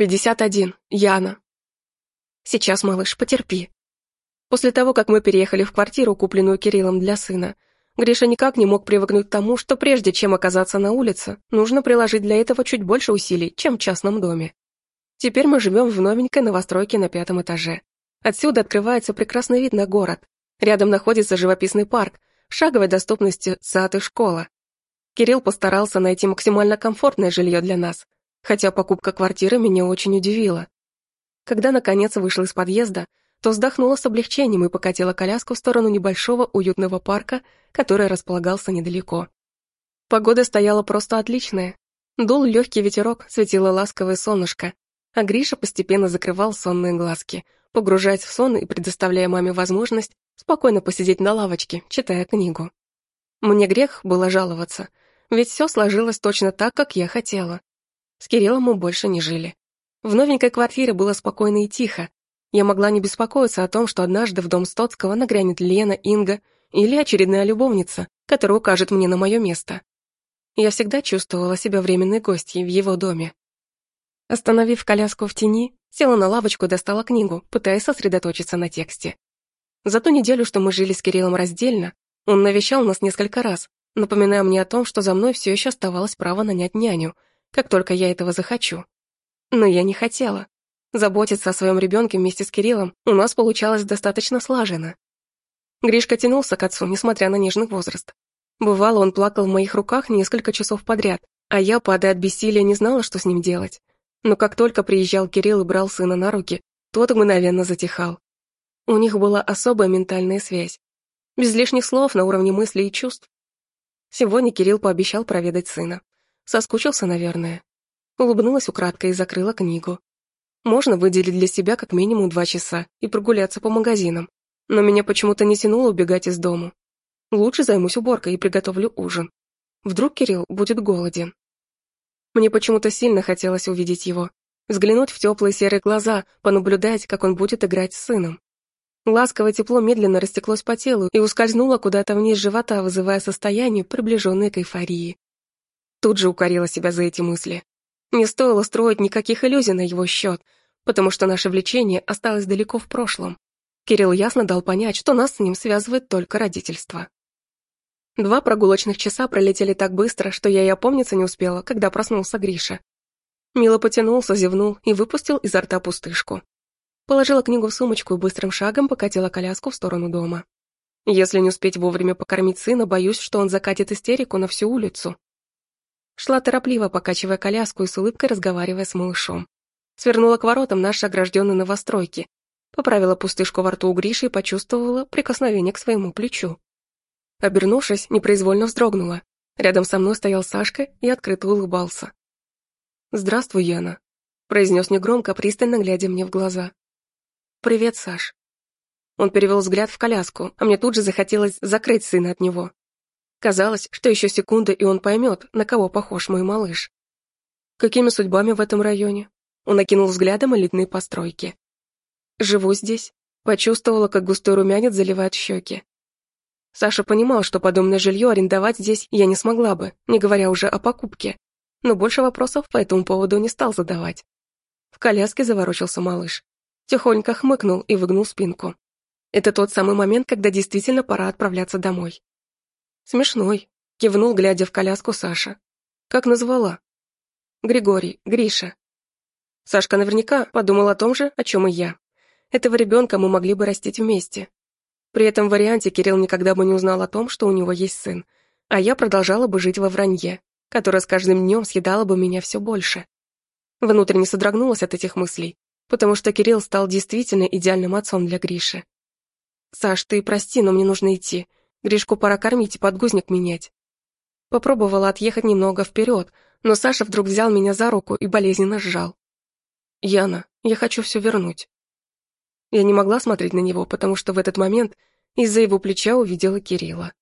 Пятьдесят один. Яна. Сейчас, малыш, потерпи. После того, как мы переехали в квартиру, купленную Кириллом для сына, Гриша никак не мог привыкнуть к тому, что прежде чем оказаться на улице, нужно приложить для этого чуть больше усилий, чем в частном доме. Теперь мы живем в новенькой новостройке на пятом этаже. Отсюда открывается прекрасный вид на город. Рядом находится живописный парк, в шаговой доступности сад и школа. Кирилл постарался найти максимально комфортное жилье для нас, хотя покупка квартиры меня очень удивила. Когда, наконец, вышла из подъезда, то вздохнула с облегчением и покатила коляску в сторону небольшого уютного парка, который располагался недалеко. Погода стояла просто отличная. Дул легкий ветерок, светило ласковое солнышко, а Гриша постепенно закрывал сонные глазки, погружаясь в сон и предоставляя маме возможность спокойно посидеть на лавочке, читая книгу. Мне грех было жаловаться, ведь все сложилось точно так, как я хотела. С Кириллом мы больше не жили. В новенькой квартире было спокойно и тихо. Я могла не беспокоиться о том, что однажды в дом Стоцкого нагрянет Лена, Инга или очередная любовница, которая укажет мне на мое место. Я всегда чувствовала себя временной гостьей в его доме. Остановив коляску в тени, села на лавочку и достала книгу, пытаясь сосредоточиться на тексте. За ту неделю, что мы жили с Кириллом раздельно, он навещал нас несколько раз, напоминая мне о том, что за мной все еще оставалось право нанять няню, как только я этого захочу. Но я не хотела. Заботиться о своем ребенке вместе с Кириллом у нас получалось достаточно слаженно. Гришка тянулся к отцу, несмотря на нежный возраст. Бывало, он плакал в моих руках несколько часов подряд, а я, падая от бессилия, не знала, что с ним делать. Но как только приезжал Кирилл и брал сына на руки, тот мгновенно затихал. У них была особая ментальная связь. Без лишних слов на уровне мыслей и чувств. Сегодня Кирилл пообещал проведать сына. Соскучился, наверное. Улыбнулась украдкой и закрыла книгу. Можно выделить для себя как минимум два часа и прогуляться по магазинам, но меня почему-то не тянуло убегать из дому. Лучше займусь уборкой и приготовлю ужин. Вдруг Кирилл будет голоден. Мне почему-то сильно хотелось увидеть его, взглянуть в теплые серые глаза, понаблюдать, как он будет играть с сыном. Ласковое тепло медленно растеклось по телу и ускользнуло куда-то вниз живота, вызывая состояние, приближенное к эйфории. Тут же укорила себя за эти мысли. Не стоило строить никаких иллюзий на его счет, потому что наше влечение осталось далеко в прошлом. Кирилл ясно дал понять, что нас с ним связывает только родительство. Два прогулочных часа пролетели так быстро, что я и опомниться не успела, когда проснулся Гриша. Мило потянулся, зевнул и выпустил изо рта пустышку. Положила книгу в сумочку и быстрым шагом покатила коляску в сторону дома. Если не успеть вовремя покормить сына, боюсь, что он закатит истерику на всю улицу. Шла торопливо, покачивая коляску и с улыбкой разговаривая с малышом. Свернула к воротам нашей огражденной новостройки, Поправила пустышку во рту у Гриши и почувствовала прикосновение к своему плечу. Обернувшись, непроизвольно вздрогнула. Рядом со мной стоял Сашка и открыто улыбался. «Здравствуй, Яна», — произнес негромко, пристально глядя мне в глаза. «Привет, Саш». Он перевел взгляд в коляску, а мне тут же захотелось закрыть сына от него. Казалось, что еще секунда, и он поймет, на кого похож мой малыш. Какими судьбами в этом районе? Он окинул взглядом элитные постройки. Живу здесь. Почувствовала, как густой румянец заливает щеки. Саша понимал, что подобное жилье арендовать здесь я не смогла бы, не говоря уже о покупке. Но больше вопросов по этому поводу не стал задавать. В коляске заворочился малыш. Тихонько хмыкнул и выгнул спинку. Это тот самый момент, когда действительно пора отправляться домой. Смешной, кивнул, глядя в коляску Саша. Как назвала? Григорий, Гриша. Сашка наверняка подумал о том же, о чем и я. Этого ребенка мы могли бы растить вместе. При этом варианте Кирилл никогда бы не узнал о том, что у него есть сын, а я продолжала бы жить во вранье, которое с каждым днем съедало бы меня все больше. Внутренне содрогнулась от этих мыслей, потому что Кирилл стал действительно идеальным отцом для Гриши. «Саш, ты прости, но мне нужно идти. Гришку пора кормить и подгузник менять». Попробовала отъехать немного вперед, но Саша вдруг взял меня за руку и болезненно сжал. «Яна, я хочу все вернуть. Я не могла смотреть на него, потому что в этот момент из-за его плеча увидела Кирилла.